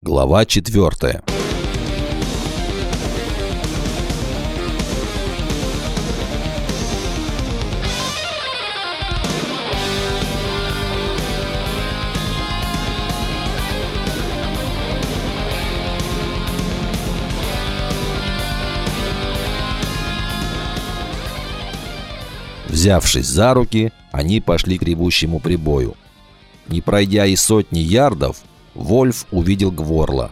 Глава четвертая. Взявшись за руки, они пошли к ревущему прибою. Не пройдя и сотни ярдов, Вольф увидел Гворла.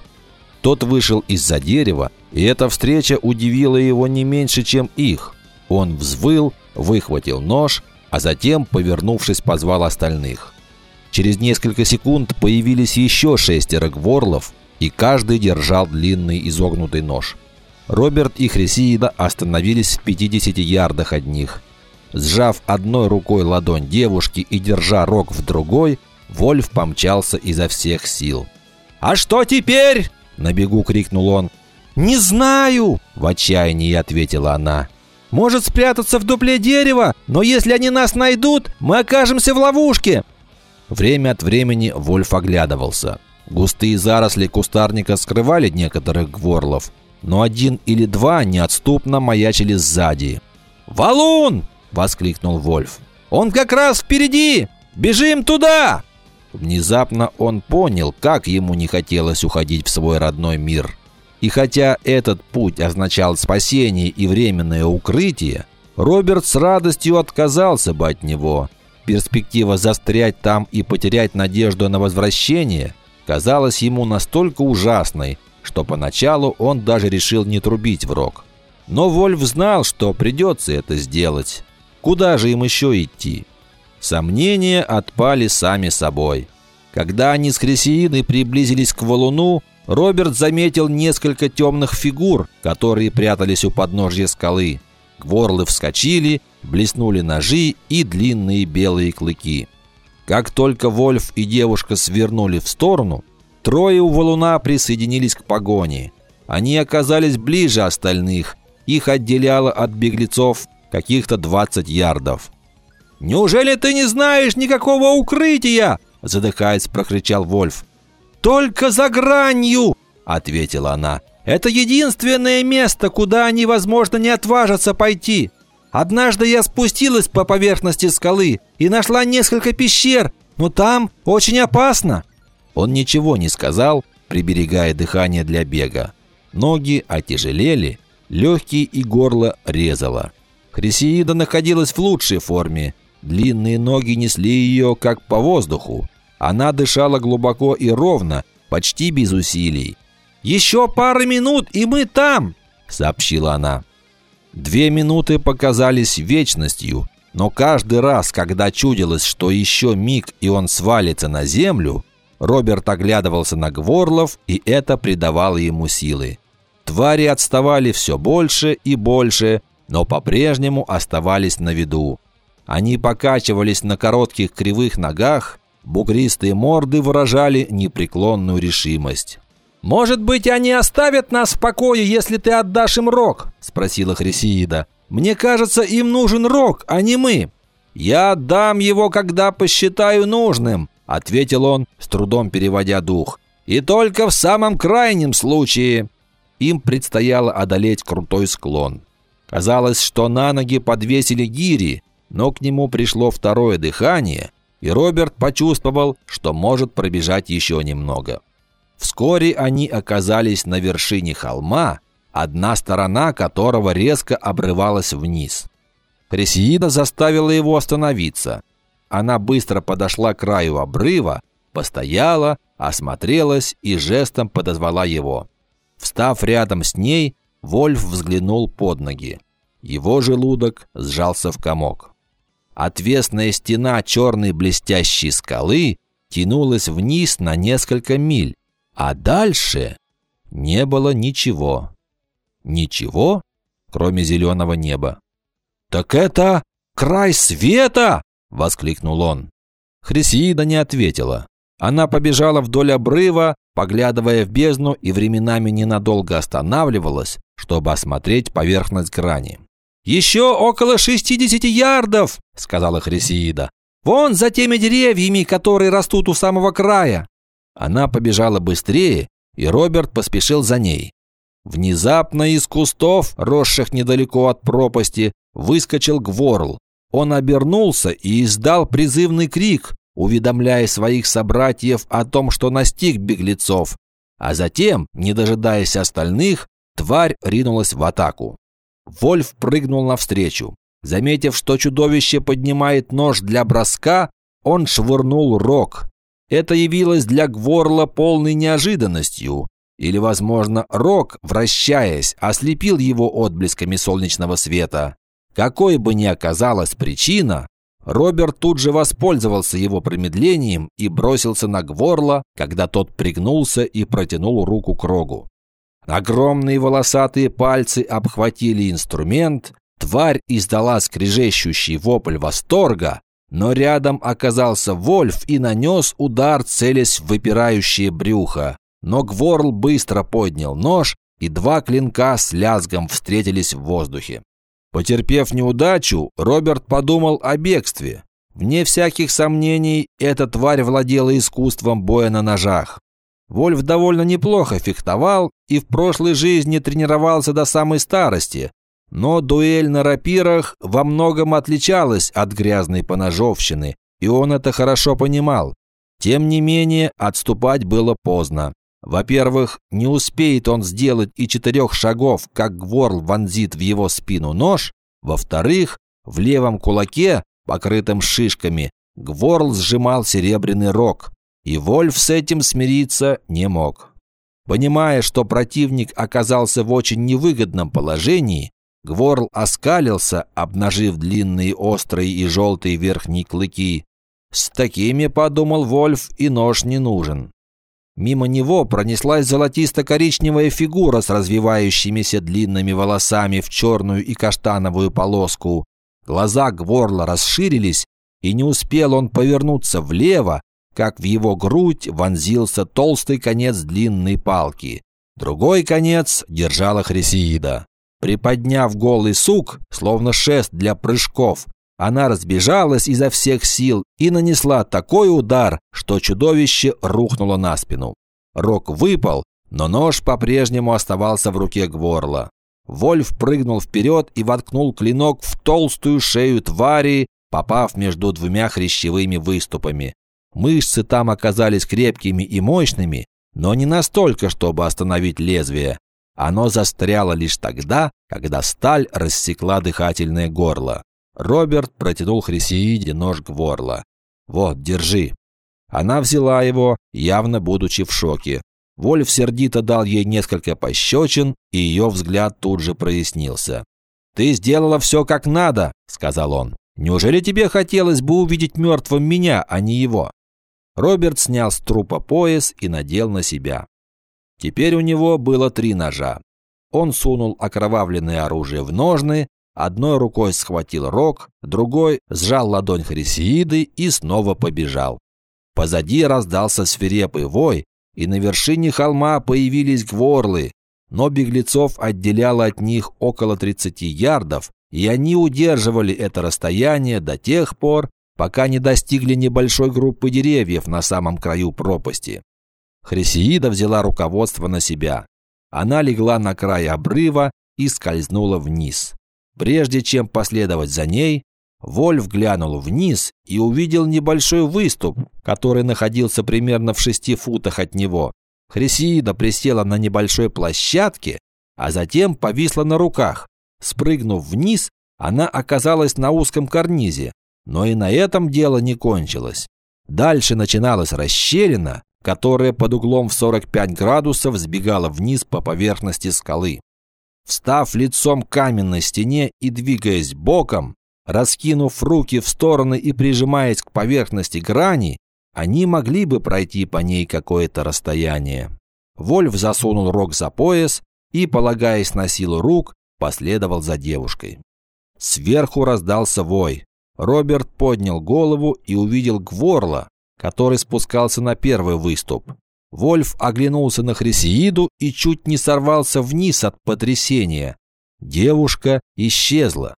Тот вышел из-за дерева, и эта встреча удивила его не меньше, чем их. Он взвыл, выхватил нож, а затем, повернувшись, позвал остальных. Через несколько секунд появились еще шестеро Гворлов, и каждый держал длинный изогнутый нож. Роберт и Хрисиида остановились в 50 ярдах от них. Сжав одной рукой ладонь девушки и держа рог в другой, Вольф помчался изо всех сил. «А что теперь?» – на бегу крикнул он. «Не знаю!» – в отчаянии ответила она. «Может спрятаться в дупле дерева, но если они нас найдут, мы окажемся в ловушке!» Время от времени Вольф оглядывался. Густые заросли кустарника скрывали некоторых гворлов, но один или два неотступно маячили сзади. «Валун!» – воскликнул Вольф. «Он как раз впереди! Бежим туда!» Внезапно он понял, как ему не хотелось уходить в свой родной мир. И хотя этот путь означал спасение и временное укрытие, Роберт с радостью отказался бы от него. Перспектива застрять там и потерять надежду на возвращение казалась ему настолько ужасной, что поначалу он даже решил не трубить в рог. Но Вольф знал, что придется это сделать. Куда же им еще идти? Сомнения отпали сами собой. Когда они с Хрисеиной приблизились к валуну, Роберт заметил несколько темных фигур, которые прятались у подножья скалы. Гворлы вскочили, блеснули ножи и длинные белые клыки. Как только Вольф и девушка свернули в сторону, трое у валуна присоединились к погоне. Они оказались ближе остальных, их отделяло от беглецов каких-то 20 ярдов. «Неужели ты не знаешь никакого укрытия?» Задыхаясь, прокричал Вольф. «Только за гранью!» Ответила она. «Это единственное место, куда они, возможно, не отважатся пойти. Однажды я спустилась по поверхности скалы и нашла несколько пещер, но там очень опасно». Он ничего не сказал, приберегая дыхание для бега. Ноги отяжелели, легкие и горло резало. Хрисеида находилась в лучшей форме – Длинные ноги несли ее, как по воздуху. Она дышала глубоко и ровно, почти без усилий. «Еще пара минут, и мы там!» – сообщила она. Две минуты показались вечностью, но каждый раз, когда чудилось, что еще миг и он свалится на землю, Роберт оглядывался на Гворлов, и это придавало ему силы. Твари отставали все больше и больше, но по-прежнему оставались на виду. Они покачивались на коротких кривых ногах, бугристые морды выражали непреклонную решимость. «Может быть, они оставят нас в покое, если ты отдашь им рог?» – спросила Хрисеида. «Мне кажется, им нужен рог, а не мы». «Я отдам его, когда посчитаю нужным», – ответил он, с трудом переводя дух. «И только в самом крайнем случае». Им предстояло одолеть крутой склон. Казалось, что на ноги подвесили гири, но к нему пришло второе дыхание, и Роберт почувствовал, что может пробежать еще немного. Вскоре они оказались на вершине холма, одна сторона которого резко обрывалась вниз. Хрисеида заставила его остановиться. Она быстро подошла к краю обрыва, постояла, осмотрелась и жестом подозвала его. Встав рядом с ней, Вольф взглянул под ноги. Его желудок сжался в комок. Отвесная стена черной блестящей скалы тянулась вниз на несколько миль, а дальше не было ничего. Ничего, кроме зеленого неба. «Так это край света!» – воскликнул он. Хрисиида не ответила. Она побежала вдоль обрыва, поглядывая в бездну и временами ненадолго останавливалась, чтобы осмотреть поверхность грани. «Еще около 60 ярдов!» – сказала Хрисеида. «Вон за теми деревьями, которые растут у самого края!» Она побежала быстрее, и Роберт поспешил за ней. Внезапно из кустов, росших недалеко от пропасти, выскочил Гворл. Он обернулся и издал призывный крик, уведомляя своих собратьев о том, что настиг беглецов. А затем, не дожидаясь остальных, тварь ринулась в атаку. Вольф прыгнул навстречу. Заметив, что чудовище поднимает нож для броска, он швырнул рог. Это явилось для Гворла полной неожиданностью. Или, возможно, рог, вращаясь, ослепил его отблесками солнечного света. Какой бы ни оказалась причина, Роберт тут же воспользовался его промедлением и бросился на Гворла, когда тот пригнулся и протянул руку к рогу. Огромные волосатые пальцы обхватили инструмент, тварь издала скрежещущий вопль восторга, но рядом оказался Вольф и нанес удар, целясь в выпирающее брюхо. Но Гворл быстро поднял нож, и два клинка с лязгом встретились в воздухе. Потерпев неудачу, Роберт подумал о бегстве. Вне всяких сомнений, эта тварь владела искусством боя на ножах. Вольф довольно неплохо фехтовал и в прошлой жизни тренировался до самой старости, но дуэль на рапирах во многом отличалась от грязной поножовщины, и он это хорошо понимал. Тем не менее, отступать было поздно. Во-первых, не успеет он сделать и четырех шагов, как Гворл вонзит в его спину нож. Во-вторых, в левом кулаке, покрытом шишками, Гворл сжимал серебряный рог, и Вольф с этим смириться не мог. Понимая, что противник оказался в очень невыгодном положении, Гворл оскалился, обнажив длинные острые и желтые верхние клыки. С такими, подумал Вольф, и нож не нужен. Мимо него пронеслась золотисто-коричневая фигура с развивающимися длинными волосами в черную и каштановую полоску. Глаза Гворла расширились, и не успел он повернуться влево, как в его грудь вонзился толстый конец длинной палки. Другой конец держала Хрисеида. Приподняв голый сук, словно шест для прыжков, она разбежалась изо всех сил и нанесла такой удар, что чудовище рухнуло на спину. Рог выпал, но нож по-прежнему оставался в руке Гворла. Вольф прыгнул вперед и воткнул клинок в толстую шею твари, попав между двумя хрящевыми выступами. Мышцы там оказались крепкими и мощными, но не настолько, чтобы остановить лезвие. Оно застряло лишь тогда, когда сталь рассекла дыхательное горло. Роберт протянул Хрисеиде нож Гворла. «Вот, держи». Она взяла его, явно будучи в шоке. Вольф сердито дал ей несколько пощечин, и ее взгляд тут же прояснился. «Ты сделала все как надо», — сказал он. «Неужели тебе хотелось бы увидеть мертвым меня, а не его?» Роберт снял с трупа пояс и надел на себя. Теперь у него было три ножа. Он сунул окровавленное оружие в ножны, Одной рукой схватил рог, другой сжал ладонь Хрисеиды и снова побежал. Позади раздался свирепый вой, и на вершине холма появились гворлы, но беглецов отделяло от них около 30 ярдов, и они удерживали это расстояние до тех пор, пока не достигли небольшой группы деревьев на самом краю пропасти. Хрисеида взяла руководство на себя. Она легла на край обрыва и скользнула вниз. Прежде чем последовать за ней, Вольф глянул вниз и увидел небольшой выступ, который находился примерно в шести футах от него. Хрисиида присела на небольшой площадке, а затем повисла на руках. Спрыгнув вниз, она оказалась на узком карнизе, но и на этом дело не кончилось. Дальше начиналась расщелина, которая под углом в 45 градусов сбегала вниз по поверхности скалы. Встав лицом к каменной стене и двигаясь боком, раскинув руки в стороны и прижимаясь к поверхности грани, они могли бы пройти по ней какое-то расстояние. Вольф засунул рог за пояс и, полагаясь на силу рук, последовал за девушкой. Сверху раздался вой. Роберт поднял голову и увидел Гворла, который спускался на первый выступ. Вольф оглянулся на Хрисеиду и чуть не сорвался вниз от потрясения. Девушка исчезла.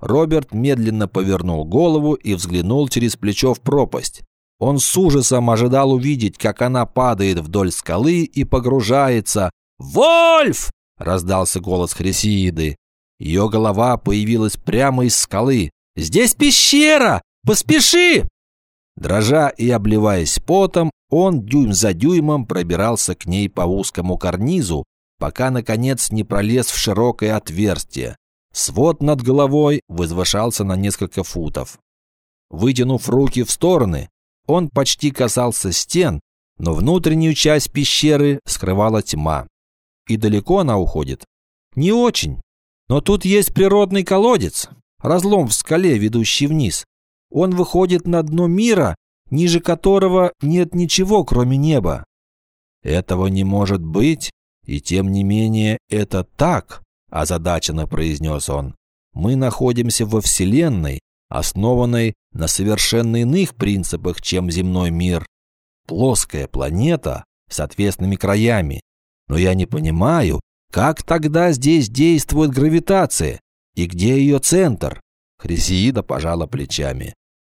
Роберт медленно повернул голову и взглянул через плечо в пропасть. Он с ужасом ожидал увидеть, как она падает вдоль скалы и погружается. «Вольф!» – раздался голос Хрисииды. Ее голова появилась прямо из скалы. «Здесь пещера! Поспеши!» Дрожа и обливаясь потом, он дюйм за дюймом пробирался к ней по узкому карнизу, пока, наконец, не пролез в широкое отверстие. Свод над головой возвышался на несколько футов. Вытянув руки в стороны, он почти касался стен, но внутреннюю часть пещеры скрывала тьма. И далеко она уходит? Не очень. Но тут есть природный колодец, разлом в скале, ведущий вниз. Он выходит на дно мира, ниже которого нет ничего, кроме неба. Этого не может быть, и тем не менее это так, озадаченно произнес он. Мы находимся во Вселенной, основанной на совершенно иных принципах, чем земной мир. Плоская планета с ответственными краями. Но я не понимаю, как тогда здесь действует гравитация и где ее центр? Хрисеида пожала плечами.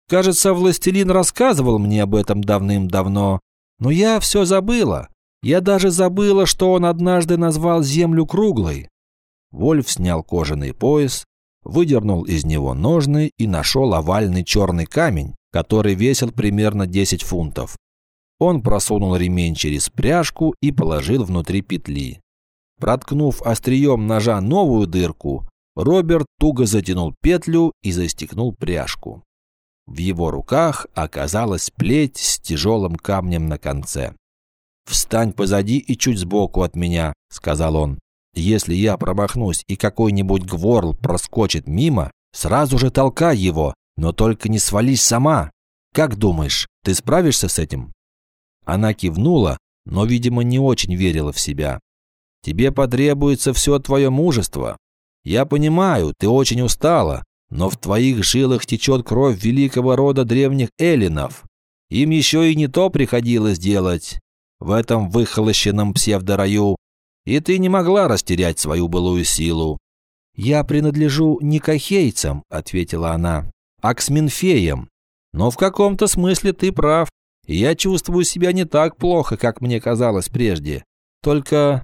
Кажется, властелин рассказывал мне об этом давным-давно, но я все забыла. Я даже забыла, что он однажды назвал Землю круглой. Вольф снял кожаный пояс, выдернул из него ножны и нашел овальный черный камень, который весил примерно 10 фунтов. Он просунул ремень через пряжку и положил внутри петли. Проткнув острием ножа новую дырку, Роберт туго затянул петлю и застегнул пряжку. В его руках оказалась плеть с тяжелым камнем на конце. «Встань позади и чуть сбоку от меня», — сказал он. Если я промахнусь и какой-нибудь гворл проскочит мимо, сразу же толкай его, но только не свались сама. Как думаешь, ты справишься с этим?» Она кивнула, но, видимо, не очень верила в себя. «Тебе потребуется все твое мужество. Я понимаю, ты очень устала, но в твоих жилах течет кровь великого рода древних эллинов. Им еще и не то приходилось делать. В этом выхолощенном псевдораю и ты не могла растерять свою былую силу». «Я принадлежу не к ахейцам», — ответила она, — «а к сминфеям. Но в каком-то смысле ты прав. Я чувствую себя не так плохо, как мне казалось прежде. Только...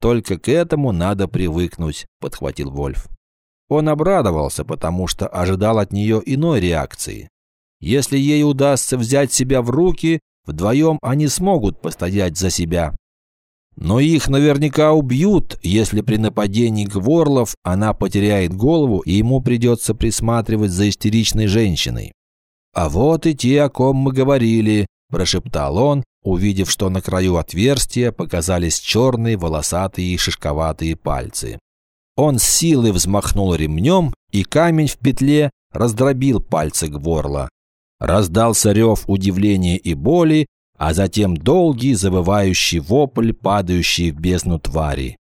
только к этому надо привыкнуть», — подхватил Вольф. Он обрадовался, потому что ожидал от нее иной реакции. Если ей удастся взять себя в руки, вдвоем они смогут постоять за себя. Но их наверняка убьют, если при нападении Гворлов она потеряет голову и ему придется присматривать за истеричной женщиной. «А вот и те, о ком мы говорили», – прошептал он, увидев, что на краю отверстия показались черные волосатые и шишковатые пальцы. Он с силой взмахнул ремнем, и камень в петле раздробил пальцы Гворла. Раздался рев удивления и боли, а затем долгий завывающий вопль, падающий в бездну твари.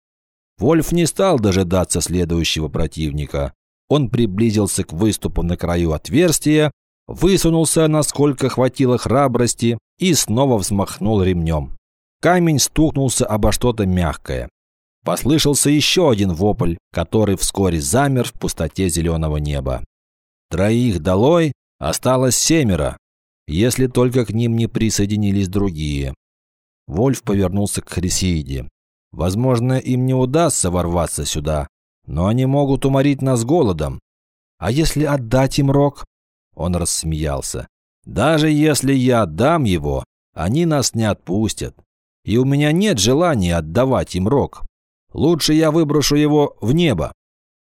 Вольф не стал дожидаться следующего противника. Он приблизился к выступу на краю отверстия, высунулся, насколько хватило храбрости, и снова взмахнул ремнем. Камень стукнулся обо что-то мягкое. Послышался еще один вопль, который вскоре замер в пустоте зеленого неба. Троих долой осталось семеро, если только к ним не присоединились другие. Вольф повернулся к Хрисииде. Возможно, им не удастся ворваться сюда, но они могут уморить нас голодом. А если отдать им рог? Он рассмеялся. Даже если я отдам его, они нас не отпустят. И у меня нет желания отдавать им рог. Лучше я выброшу его в небо.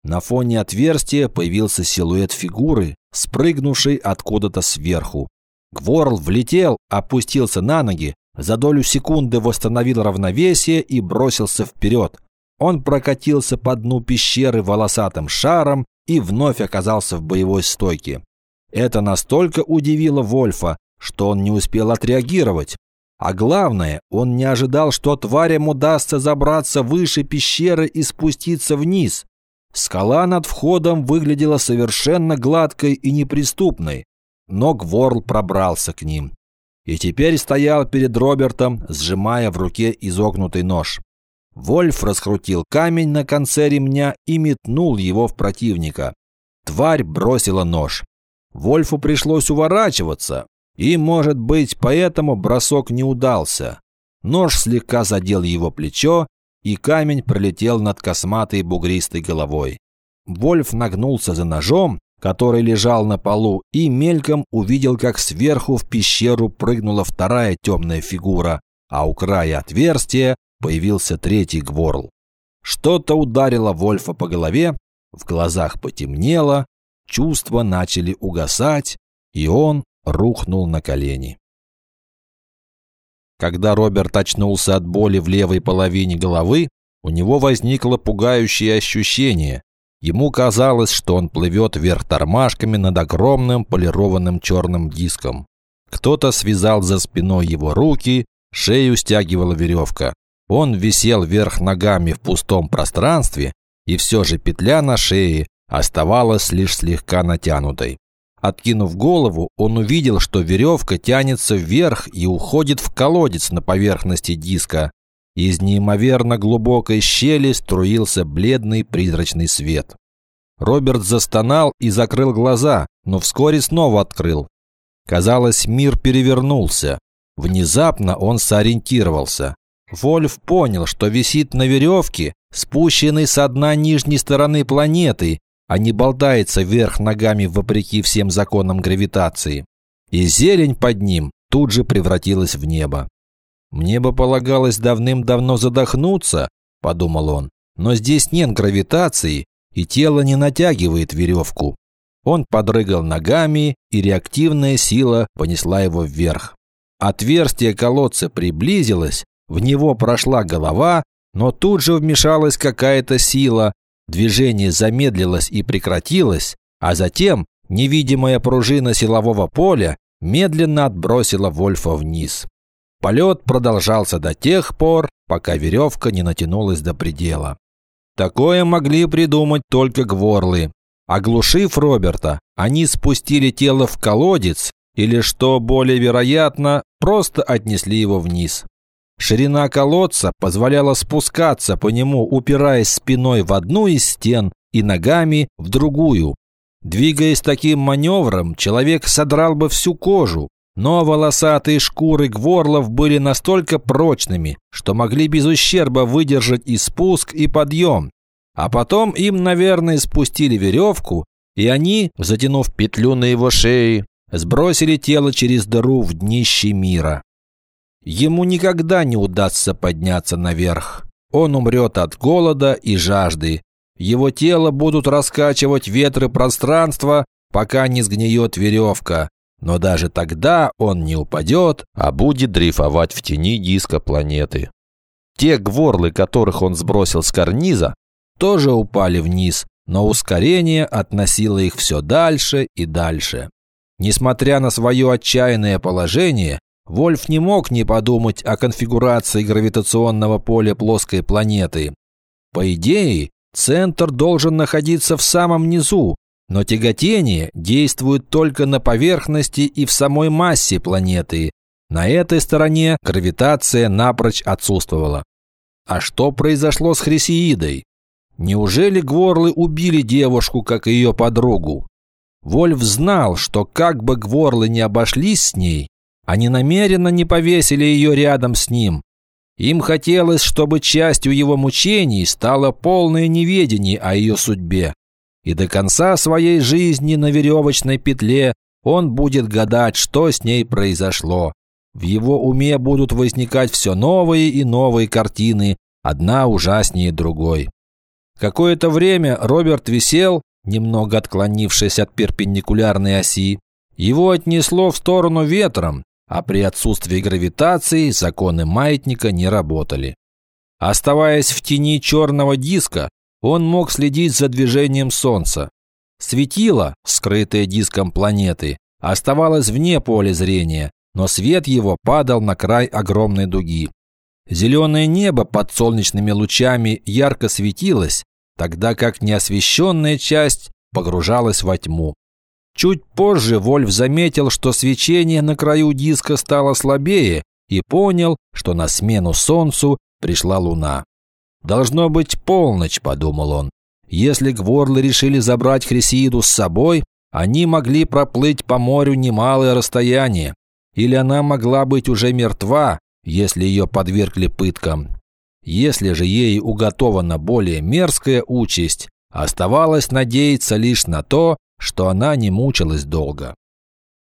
На фоне отверстия появился силуэт фигуры, спрыгнувшей откуда-то сверху. Гворл влетел, опустился на ноги, за долю секунды восстановил равновесие и бросился вперед. Он прокатился по дну пещеры волосатым шаром и вновь оказался в боевой стойке. Это настолько удивило Вольфа, что он не успел отреагировать. А главное, он не ожидал, что тварям удастся забраться выше пещеры и спуститься вниз. Скала над входом выглядела совершенно гладкой и неприступной но Гворл пробрался к ним. И теперь стоял перед Робертом, сжимая в руке изогнутый нож. Вольф раскрутил камень на конце ремня и метнул его в противника. Тварь бросила нож. Вольфу пришлось уворачиваться, И, может быть, поэтому бросок не удался. Нож слегка задел его плечо, и камень пролетел над косматой бугристой головой. Вольф нагнулся за ножом, который лежал на полу, и мельком увидел, как сверху в пещеру прыгнула вторая темная фигура, а у края отверстия появился третий гворл. Что-то ударило Вольфа по голове, в глазах потемнело, чувства начали угасать, и он рухнул на колени. Когда Роберт очнулся от боли в левой половине головы, у него возникло пугающее ощущение. Ему казалось, что он плывет вверх тормашками над огромным полированным черным диском. Кто-то связал за спиной его руки, шею стягивала веревка. Он висел вверх ногами в пустом пространстве, и все же петля на шее оставалась лишь слегка натянутой. Откинув голову, он увидел, что веревка тянется вверх и уходит в колодец на поверхности диска. Из неимоверно глубокой щели струился бледный призрачный свет. Роберт застонал и закрыл глаза, но вскоре снова открыл. Казалось, мир перевернулся. Внезапно он сориентировался. Вольф понял, что висит на веревке, спущенной с дна нижней стороны планеты, а не болтается вверх ногами вопреки всем законам гравитации. И зелень под ним тут же превратилась в небо. «Мне бы полагалось давным-давно задохнуться», – подумал он, – «но здесь нет гравитации, и тело не натягивает веревку». Он подрыгал ногами, и реактивная сила понесла его вверх. Отверстие колодца приблизилось, в него прошла голова, но тут же вмешалась какая-то сила, Движение замедлилось и прекратилось, а затем невидимая пружина силового поля медленно отбросила Вольфа вниз. Полет продолжался до тех пор, пока веревка не натянулась до предела. Такое могли придумать только гворлы. Оглушив Роберта, они спустили тело в колодец или, что более вероятно, просто отнесли его вниз. Ширина колодца позволяла спускаться по нему, упираясь спиной в одну из стен и ногами в другую. Двигаясь таким маневром, человек содрал бы всю кожу, но волосатые шкуры гворлов были настолько прочными, что могли без ущерба выдержать и спуск, и подъем. А потом им, наверное, спустили веревку, и они, затянув петлю на его шее, сбросили тело через дыру в днище мира. Ему никогда не удастся подняться наверх. Он умрет от голода и жажды. Его тело будут раскачивать ветры пространства, пока не сгниет веревка. Но даже тогда он не упадет, а будет дрейфовать в тени диска планеты. Те гворлы, которых он сбросил с карниза, тоже упали вниз, но ускорение относило их все дальше и дальше. Несмотря на свое отчаянное положение, Вольф не мог не подумать о конфигурации гравитационного поля плоской планеты. По идее, центр должен находиться в самом низу, но тяготение действует только на поверхности и в самой массе планеты. На этой стороне гравитация напрочь отсутствовала. А что произошло с Хрисеидой? Неужели Гворлы убили девушку, как ее подругу? Вольф знал, что как бы Гворлы не обошлись с ней, они намеренно не повесили ее рядом с ним. Им хотелось, чтобы частью его мучений стало полное неведение о ее судьбе. И до конца своей жизни на веревочной петле он будет гадать, что с ней произошло. В его уме будут возникать все новые и новые картины, одна ужаснее другой. Какое-то время Роберт висел, немного отклонившись от перпендикулярной оси. Его отнесло в сторону ветром, а при отсутствии гравитации законы маятника не работали. Оставаясь в тени черного диска, он мог следить за движением Солнца. Светило, скрытое диском планеты, оставалось вне поля зрения, но свет его падал на край огромной дуги. Зеленое небо под солнечными лучами ярко светилось, тогда как неосвещенная часть погружалась во тьму. Чуть позже Вольф заметил, что свечение на краю диска стало слабее и понял, что на смену солнцу пришла луна. «Должно быть полночь», – подумал он. «Если гворлы решили забрать Хрисииду с собой, они могли проплыть по морю немалое расстояние. или она могла быть уже мертва, если ее подвергли пыткам. Если же ей уготована более мерзкая участь, оставалось надеяться лишь на то, что она не мучилась долго.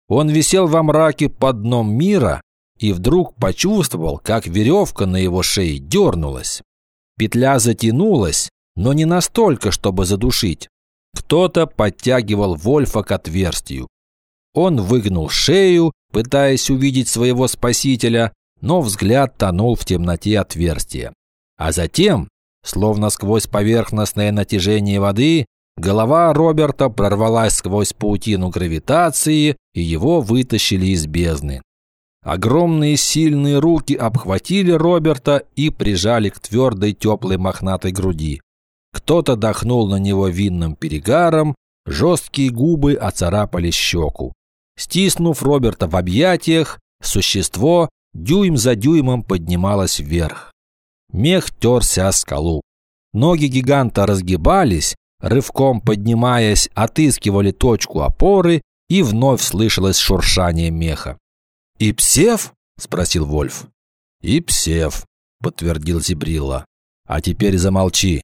Он висел во мраке под дном мира и вдруг почувствовал, как веревка на его шее дернулась. Петля затянулась, но не настолько, чтобы задушить. Кто-то подтягивал Вольфа к отверстию. Он выгнул шею, пытаясь увидеть своего спасителя, но взгляд тонул в темноте отверстия. А затем, словно сквозь поверхностное натяжение воды, голова Роберта прорвалась сквозь паутину гравитации, и его вытащили из бездны. Огромные сильные руки обхватили Роберта и прижали к твердой теплой мохнатой груди. Кто-то дохнул на него винным перегаром, жесткие губы оцарапали щеку. Стиснув Роберта в объятиях, существо дюйм за дюймом поднималось вверх. Мех терся о скалу. Ноги гиганта разгибались, рывком поднимаясь, отыскивали точку опоры, и вновь слышалось шуршание меха. «И псев?» – спросил Вольф. «И псев», – подтвердил Зибрилла. «А теперь замолчи.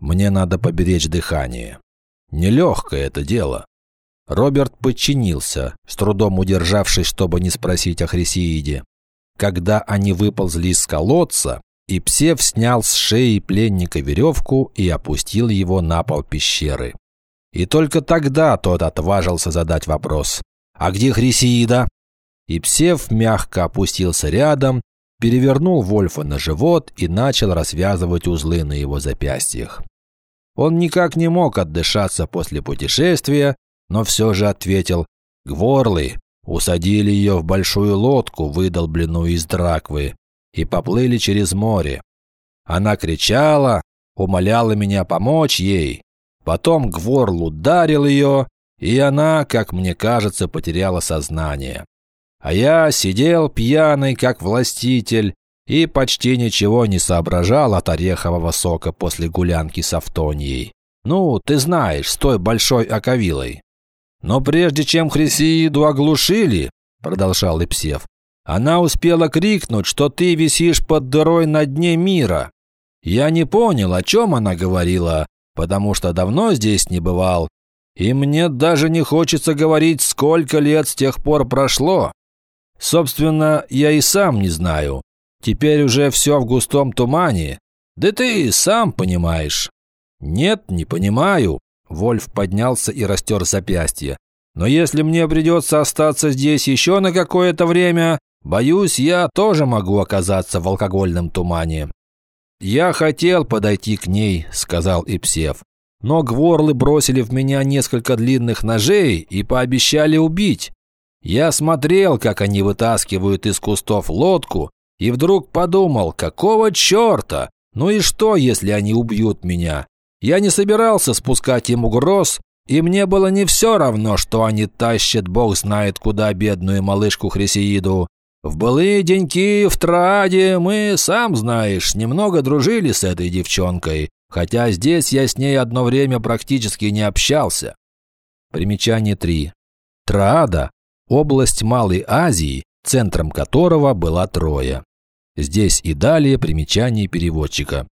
Мне надо поберечь дыхание. Нелегкое это дело». Роберт подчинился, с трудом удержавшись, чтобы не спросить о Хрисеиде. Когда они выползли из колодца, и Псев снял с шеи пленника веревку и опустил его на пол пещеры. И только тогда тот отважился задать вопрос. «А где Хрисеида?» И Псев мягко опустился рядом, перевернул Вольфа на живот и начал развязывать узлы на его запястьях. Он никак не мог отдышаться после путешествия, но все же ответил «Гворлы, усадили ее в большую лодку, выдолбленную из драквы, и поплыли через море. Она кричала, умоляла меня помочь ей. Потом Гворл ударил ее, и она, как мне кажется, потеряла сознание. А я сидел пьяный, как властитель, и почти ничего не соображал от орехового сока после гулянки с Автонией. Ну, ты знаешь, с той большой оковилой. Но прежде чем Хрисииду оглушили, продолжал Ипсев, она успела крикнуть, что ты висишь под дырой на дне мира. Я не понял, о чем она говорила, потому что давно здесь не бывал. И мне даже не хочется говорить, сколько лет с тех пор прошло. Собственно, я и сам не знаю. Теперь уже все в густом тумане. Да ты сам понимаешь. Нет, не понимаю. Вольф поднялся и растер запястье. Но если мне придется остаться здесь еще на какое-то время, Боюсь, я тоже могу оказаться в алкогольном тумане. Я хотел подойти к ней, сказал Ипсев. Но гворлы бросили в меня несколько длинных ножей и пообещали убить. Я смотрел, как они вытаскивают из кустов лодку, и вдруг подумал, какого черта? Ну и что, если они убьют меня? Я не собирался спускать им угроз, и мне было не все равно, что они тащат бог знает куда бедную малышку Хрисеиду. В былые деньки в Траде мы, сам знаешь, немного дружили с этой девчонкой, хотя здесь я с ней одно время практически не общался. Примечание 3. Траада – область Малой Азии, центром которого была Троя. Здесь и далее примечание переводчика.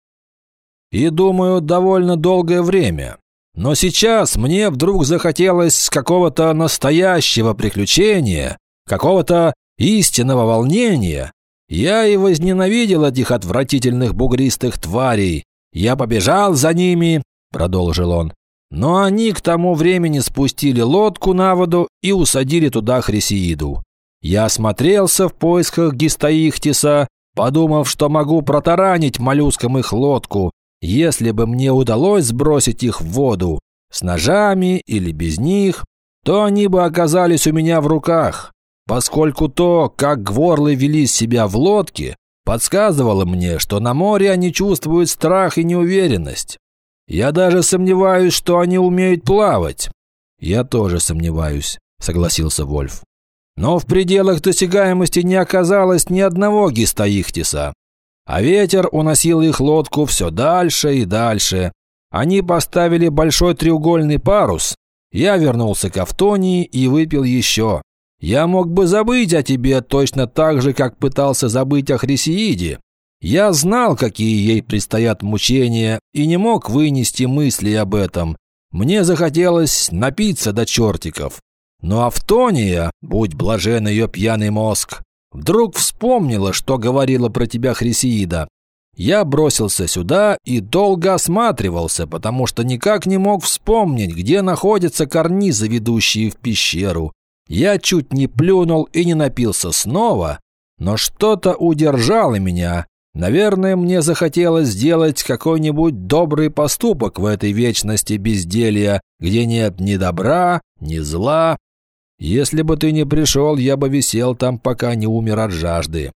И думаю, довольно долгое время. Но сейчас мне вдруг захотелось какого-то настоящего приключения, какого-то истинного волнения, я и возненавидел этих отвратительных бугристых тварей. Я побежал за ними, продолжил он. Но они к тому времени спустили лодку на воду и усадили туда Хрисеиду. Я осмотрелся в поисках Гистоихтиса, подумав, что могу протаранить моллюскам их лодку, если бы мне удалось сбросить их в воду, с ножами или без них, то они бы оказались у меня в руках поскольку то, как гворлы вели себя в лодке, подсказывало мне, что на море они чувствуют страх и неуверенность. Я даже сомневаюсь, что они умеют плавать. Я тоже сомневаюсь, согласился Вольф. Но в пределах досягаемости не оказалось ни одного гистоихтиса. А ветер уносил их лодку все дальше и дальше. Они поставили большой треугольный парус. Я вернулся к Автонии и выпил еще. Я мог бы забыть о тебе точно так же, как пытался забыть о Хрисеиде. Я знал, какие ей предстоят мучения, и не мог вынести мысли об этом. Мне захотелось напиться до чертиков. Но Автония, будь блажен ее пьяный мозг, вдруг вспомнила, что говорила про тебя Хрисеида. Я бросился сюда и долго осматривался, потому что никак не мог вспомнить, где находятся карнизы, ведущие в пещеру. Я чуть не плюнул и не напился снова, но что-то удержало меня. Наверное, мне захотелось сделать какой-нибудь добрый поступок в этой вечности безделья, где нет ни добра, ни зла. Если бы ты не пришел, я бы висел там, пока не умер от жажды.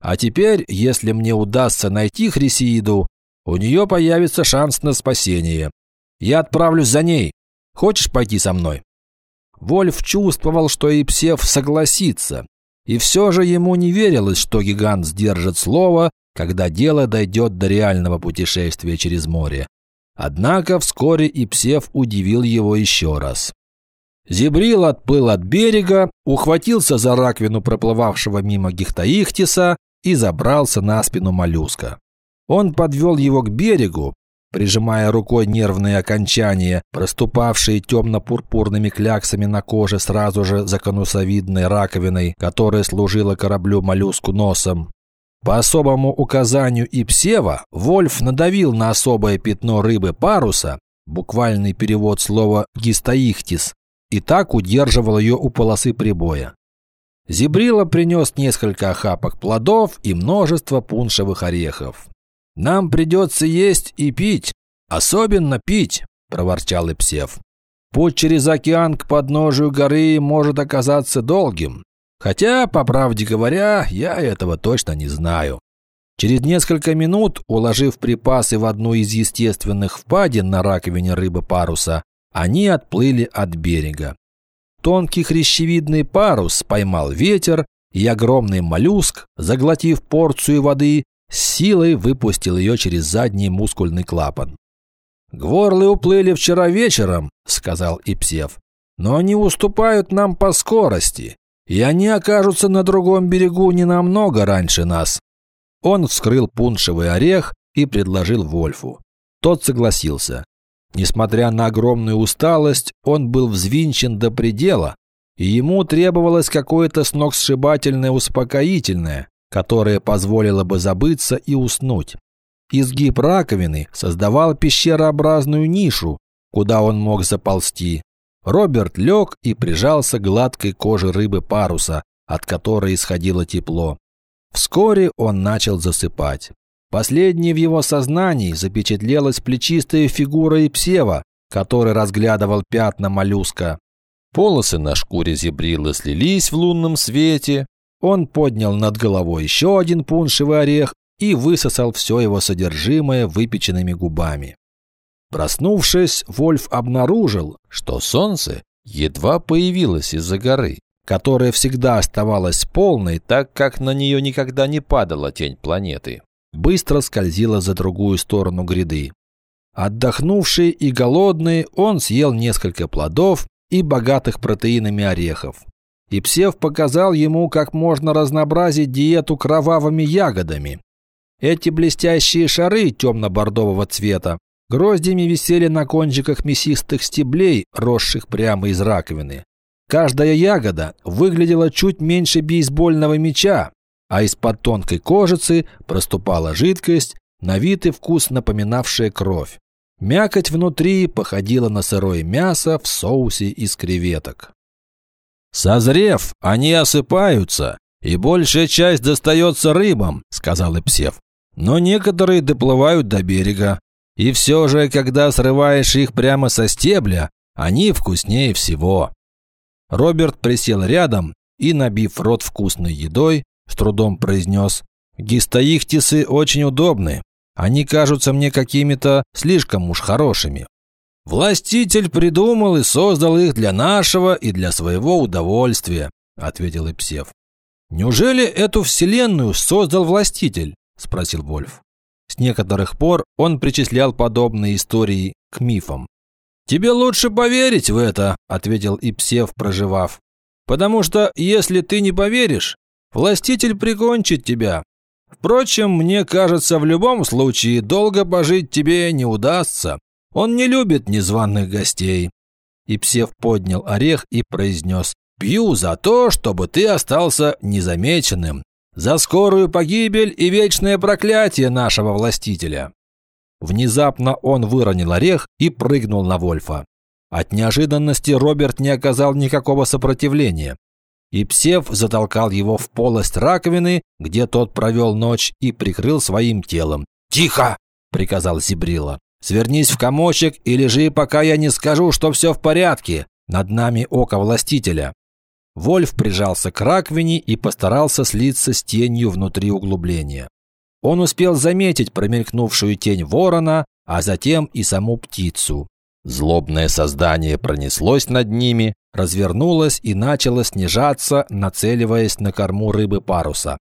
А теперь, если мне удастся найти Хрисииду, у нее появится шанс на спасение. Я отправлюсь за ней. Хочешь пойти со мной?» Вольф чувствовал, что Ипсев согласится. И все же ему не верилось, что гигант сдержит слово, когда дело дойдет до реального путешествия через море. Однако вскоре Ипсев удивил его еще раз. Зебрил отплыл от берега, ухватился за раковину проплывавшего мимо Гихтаихтиса и забрался на спину моллюска. Он подвел его к берегу, прижимая рукой нервные окончания, проступавшие темно-пурпурными кляксами на коже сразу же за конусовидной раковиной, которая служила кораблю моллюску носом. По особому указанию Ипсева, Вольф надавил на особое пятно рыбы паруса, буквальный перевод слова «гистоихтис», и так удерживал ее у полосы прибоя. Зибрила принес несколько охапок плодов и множество пуншевых орехов. «Нам придется есть и пить, особенно пить», – проворчал Ипсев. «Путь через океан к подножию горы может оказаться долгим. Хотя, по правде говоря, я этого точно не знаю». Через несколько минут, уложив припасы в одну из естественных впадин на раковине рыбы паруса, они отплыли от берега. Тонкий хрящевидный парус поймал ветер, и огромный моллюск, заглотив порцию воды, силой выпустил ее через задний мускульный клапан. «Гворлы уплыли вчера вечером», — сказал Ипсев, «но они уступают нам по скорости, и они окажутся на другом берегу не намного раньше нас». Он вскрыл пуншевый орех и предложил Вольфу. Тот согласился. Несмотря на огромную усталость, он был взвинчен до предела, и ему требовалось какое-то сногсшибательное успокоительное, которое позволило бы забыться и уснуть. Изгиб раковины создавал пещерообразную нишу, куда он мог заползти. Роберт лег и прижался к гладкой коже рыбы паруса, от которой исходило тепло. Вскоре он начал засыпать. Последней в его сознании запечатлелась плечистая фигура Ипсева, который разглядывал пятна моллюска. Полосы на шкуре зебрилы слились в лунном свете. Он поднял над головой еще один пуншевый орех и высосал все его содержимое выпеченными губами. Проснувшись, Вольф обнаружил, что солнце едва появилось из-за горы, которая всегда оставалась полной, так как на нее никогда не падала тень планеты быстро скользила за другую сторону гряды. Отдохнувший и голодный, он съел несколько плодов и богатых протеинами орехов. И Псев показал ему, как можно разнообразить диету кровавыми ягодами. Эти блестящие шары темно-бордового цвета гроздями висели на кончиках мясистых стеблей, росших прямо из раковины. Каждая ягода выглядела чуть меньше бейсбольного мяча, а из-под тонкой кожицы проступала жидкость, на вид и вкус напоминавшая кровь. Мякоть внутри походила на сырое мясо в соусе из креветок. «Созрев, они осыпаются, и большая часть достается рыбам», — сказал Эпсев. «Но некоторые доплывают до берега. И все же, когда срываешь их прямо со стебля, они вкуснее всего». Роберт присел рядом и, набив рот вкусной едой, с трудом произнес. «Гистоихтисы очень удобны. Они кажутся мне какими-то слишком уж хорошими. Властитель придумал и создал их для нашего и для своего удовольствия», – ответил Ипсев. «Неужели эту вселенную создал властитель?» – спросил Вольф. С некоторых пор он причислял подобные истории к мифам. «Тебе лучше поверить в это», – ответил Ипсев, проживав. Потому что, если ты не поверишь, властитель прикончит тебя. Впрочем, мне кажется, в любом случае долго пожить тебе не удастся. Он не любит незваных гостей». И Псев поднял орех и произнес «Пью за то, чтобы ты остался незамеченным, за скорую погибель и вечное проклятие нашего властителя». Внезапно он выронил орех и прыгнул на Вольфа. От неожиданности Роберт не оказал никакого сопротивления. И Псев затолкал его в полость раковины, где тот провел ночь и прикрыл своим телом. «Тихо!» – приказал Зибрила. «Свернись в комочек и лежи, пока я не скажу, что все в порядке. Над нами око властителя». Вольф прижался к раковине и постарался слиться с тенью внутри углубления. Он успел заметить промелькнувшую тень ворона, а затем и саму птицу. Злобное создание пронеслось над ними, развернулось и начало снижаться, нацеливаясь на корму рыбы паруса.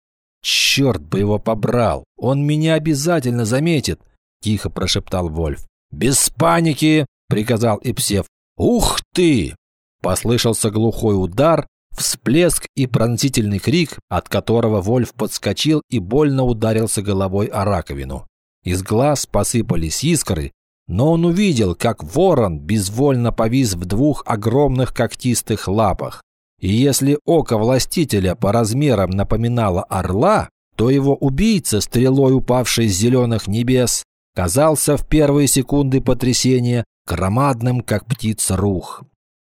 «Черт бы его побрал! Он меня обязательно заметит!» – тихо прошептал Вольф. «Без паники!» – приказал Ипсев. «Ух ты!» Послышался глухой удар, всплеск и пронзительный крик, от которого Вольф подскочил и больно ударился головой о раковину. Из глаз посыпались искры, но он увидел, как ворон безвольно повис в двух огромных когтистых лапах. И если око властителя по размерам напоминало орла, то его убийца, стрелой упавший с зеленых небес, казался в первые секунды потрясения громадным, как птица рух.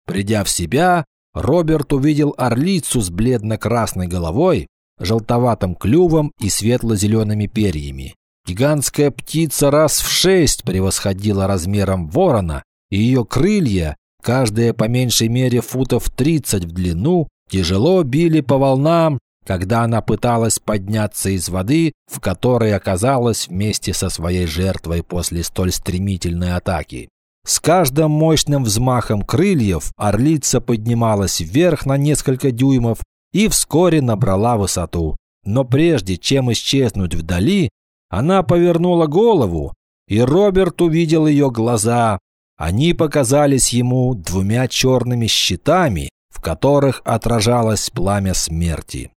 Придя в себя, Роберт увидел орлицу с бледно-красной головой, желтоватым клювом и светло-зелеными перьями. Гигантская птица раз в шесть превосходила размером ворона, и ее крылья, каждая по меньшей мере футов 30 в длину, тяжело били по волнам, когда она пыталась подняться из воды, в которой оказалась вместе со своей жертвой после столь стремительной атаки. С каждым мощным взмахом крыльев орлица поднималась вверх на несколько дюймов и вскоре набрала высоту. Но прежде чем исчезнуть вдали, она повернула голову, и Роберт увидел ее глаза. Они показались ему двумя черными щитами, в которых отражалось пламя смерти.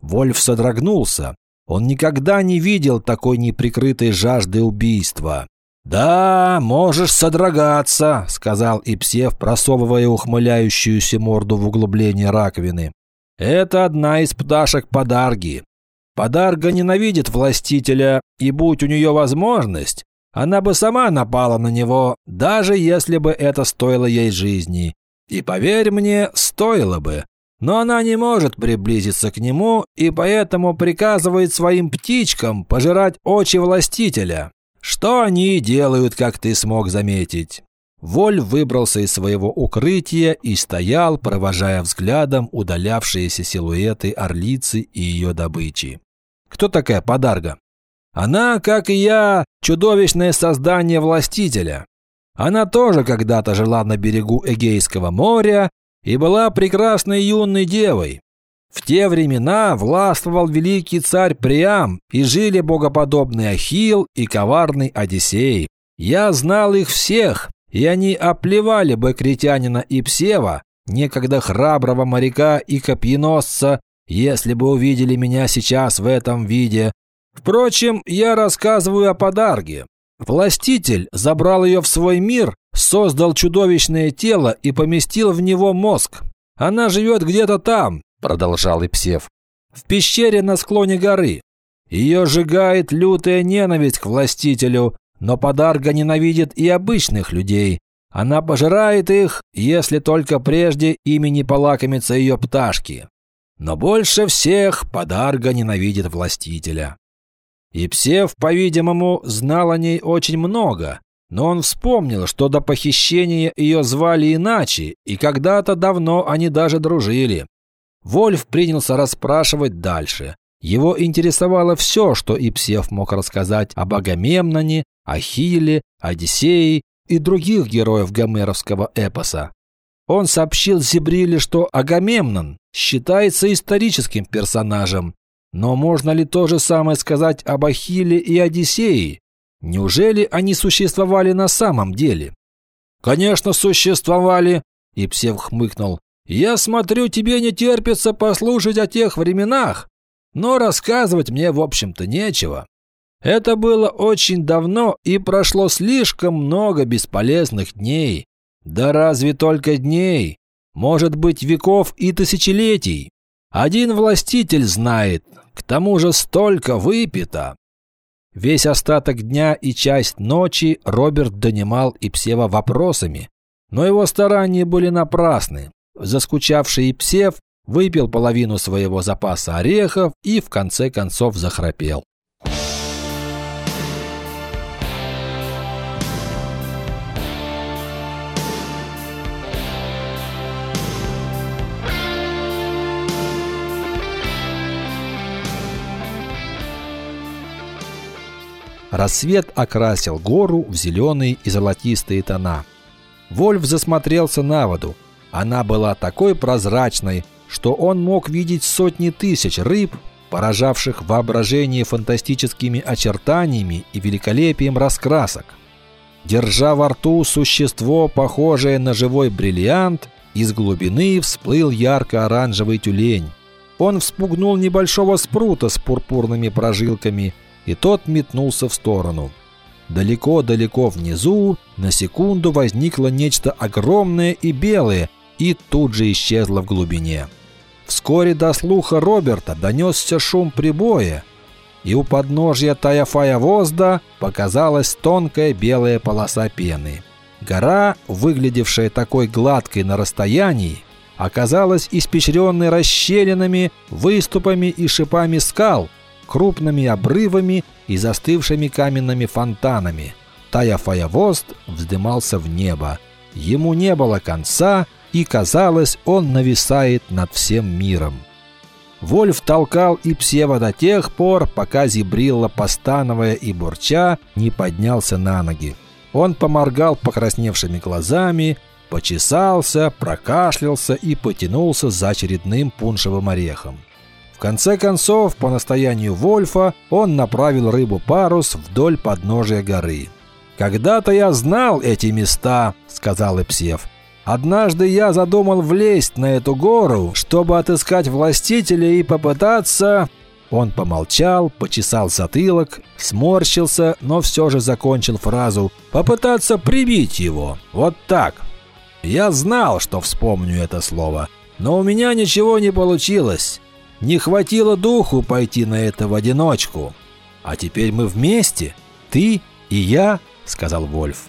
Вольф содрогнулся. Он никогда не видел такой неприкрытой жажды убийства. «Да, можешь содрогаться», — сказал Ипсев, просовывая ухмыляющуюся морду в углубление раковины. «Это одна из пташек подарги. Подарга ненавидит властителя, и будь у нее возможность, она бы сама напала на него, даже если бы это стоило ей жизни. И поверь мне, стоило бы. Но она не может приблизиться к нему, и поэтому приказывает своим птичкам пожирать очи властителя. Что они делают, как ты смог заметить. Воль выбрался из своего укрытия и стоял, провожая взглядом удалявшиеся силуэты орлицы и ее добычи. Кто такая подарга? Она, как и я, чудовищное создание властителя. Она тоже когда-то жила на берегу Эгейского моря и была прекрасной юной девой. В те времена властвовал великий царь Приам, и жили богоподобный Ахилл и коварный Одиссей. Я знал их всех, и они оплевали бы критянина Ипсева, некогда храброго моряка и копьеносца, если бы увидели меня сейчас в этом виде. Впрочем, я рассказываю о подарге. Властитель забрал ее в свой мир, создал чудовищное тело и поместил в него мозг. Она живет где-то там, продолжал Ипсев, в пещере на склоне горы. Ее сжигает лютая ненависть к властителю, но подарга ненавидит и обычных людей. Она пожирает их, если только прежде ими не полакомятся ее пташки. Но больше всех подарга ненавидит властителя. И Псев, по-видимому, знал о ней очень много, но он вспомнил, что до похищения ее звали иначе, и когда-то давно они даже дружили. Вольф принялся расспрашивать дальше. Его интересовало все, что Ипсев мог рассказать об Агамемноне, Ахилле, Одиссее и других героев гомеровского эпоса. Он сообщил Зибриле, что Агамемнон считается историческим персонажем. Но можно ли то же самое сказать об Ахилле и Одиссее? Неужели они существовали на самом деле? Конечно, существовали, и Псев хмыкнул. Я смотрю, тебе не терпится послушать о тех временах, но рассказывать мне, в общем-то, нечего. Это было очень давно и прошло слишком много бесполезных дней. Да разве только дней? Может быть, веков и тысячелетий. Один властитель знает, к тому же столько выпито. Весь остаток дня и часть ночи Роберт донимал Ипсева вопросами, но его старания были напрасны. Заскучавший Ипсев выпил половину своего запаса орехов и в конце концов захрапел. Рассвет окрасил гору в зеленые и золотистые тона. Вольф засмотрелся на воду. Она была такой прозрачной, что он мог видеть сотни тысяч рыб, поражавших воображение фантастическими очертаниями и великолепием раскрасок. Держа во рту существо, похожее на живой бриллиант, из глубины всплыл ярко-оранжевый тюлень. Он вспугнул небольшого спрута с пурпурными прожилками – и тот метнулся в сторону. Далеко-далеко внизу на секунду возникло нечто огромное и белое, и тут же исчезло в глубине. Вскоре до слуха Роберта донесся шум прибоя, и у подножья Таяфая-Возда показалась тонкая белая полоса пены. Гора, выглядевшая такой гладкой на расстоянии, оказалась испещренной расщелинами, выступами и шипами скал, крупными обрывами и застывшими каменными фонтанами. Таяфаявост вздымался в небо. Ему не было конца, и казалось, он нависает над всем миром. Вольф толкал и Псева до тех пор, пока Зибрилла, постановая и бурча, не поднялся на ноги. Он поморгал покрасневшими глазами, почесался, прокашлялся и потянулся за очередным пуншевым орехом. В конце концов, по настоянию Вольфа, он направил рыбу-парус вдоль подножия горы. «Когда-то я знал эти места», — сказал Эпсев. «Однажды я задумал влезть на эту гору, чтобы отыскать властителя и попытаться...» Он помолчал, почесал затылок, сморщился, но все же закончил фразу «попытаться прибить его». Вот так. Я знал, что вспомню это слово, но у меня ничего не получилось. Не хватило духу пойти на это в одиночку. А теперь мы вместе, ты и я, сказал Вольф.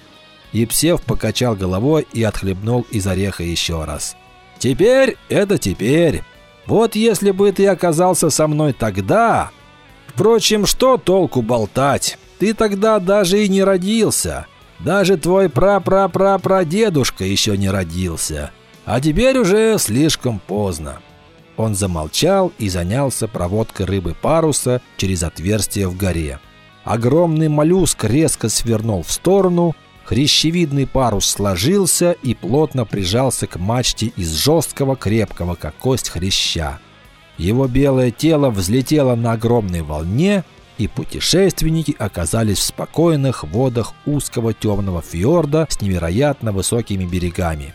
Епсев покачал головой и отхлебнул из ореха еще раз. Теперь это теперь. Вот если бы ты оказался со мной тогда... Впрочем, что толку болтать? Ты тогда даже и не родился. Даже твой пра-пра-пра-прадедушка еще не родился. А теперь уже слишком поздно. Он замолчал и занялся проводкой рыбы паруса через отверстие в горе. Огромный моллюск резко свернул в сторону, хрящевидный парус сложился и плотно прижался к мачте из жесткого, крепкого, как кость хряща. Его белое тело взлетело на огромной волне, и путешественники оказались в спокойных водах узкого темного фьорда с невероятно высокими берегами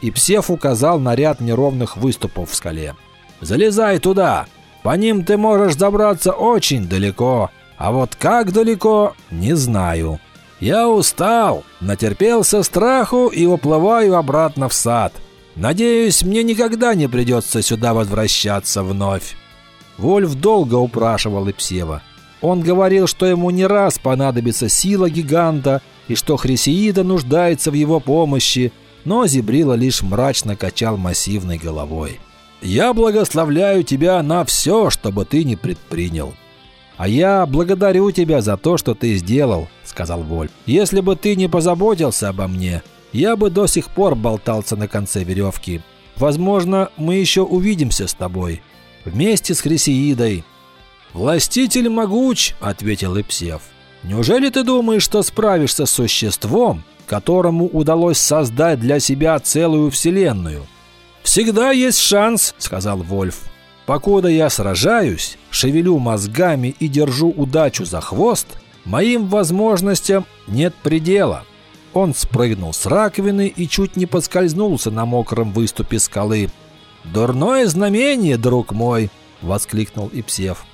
и Псев указал на ряд неровных выступов в скале. «Залезай туда! По ним ты можешь забраться очень далеко, а вот как далеко – не знаю. Я устал, натерпелся страху и уплываю обратно в сад. Надеюсь, мне никогда не придется сюда возвращаться вновь». Вольф долго упрашивал Ипсева. Он говорил, что ему не раз понадобится сила гиганта и что Хрисеида нуждается в его помощи, но Зибрила лишь мрачно качал массивной головой. «Я благословляю тебя на все, что бы ты ни предпринял». «А я благодарю тебя за то, что ты сделал», — сказал Воль. «Если бы ты не позаботился обо мне, я бы до сих пор болтался на конце веревки. Возможно, мы еще увидимся с тобой. Вместе с Хрисеидой». «Властитель могуч», — ответил Ипсев. «Неужели ты думаешь, что справишься с существом, которому удалось создать для себя целую вселенную. «Всегда есть шанс», — сказал Вольф. «Покуда я сражаюсь, шевелю мозгами и держу удачу за хвост, моим возможностям нет предела». Он спрыгнул с раковины и чуть не поскользнулся на мокром выступе скалы. «Дурное знамение, друг мой!» — воскликнул Ипсев.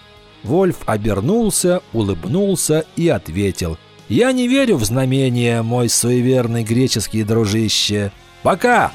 Вольф обернулся, улыбнулся и ответил — я не верю в знамения, мой суеверный греческий дружище. Пока!»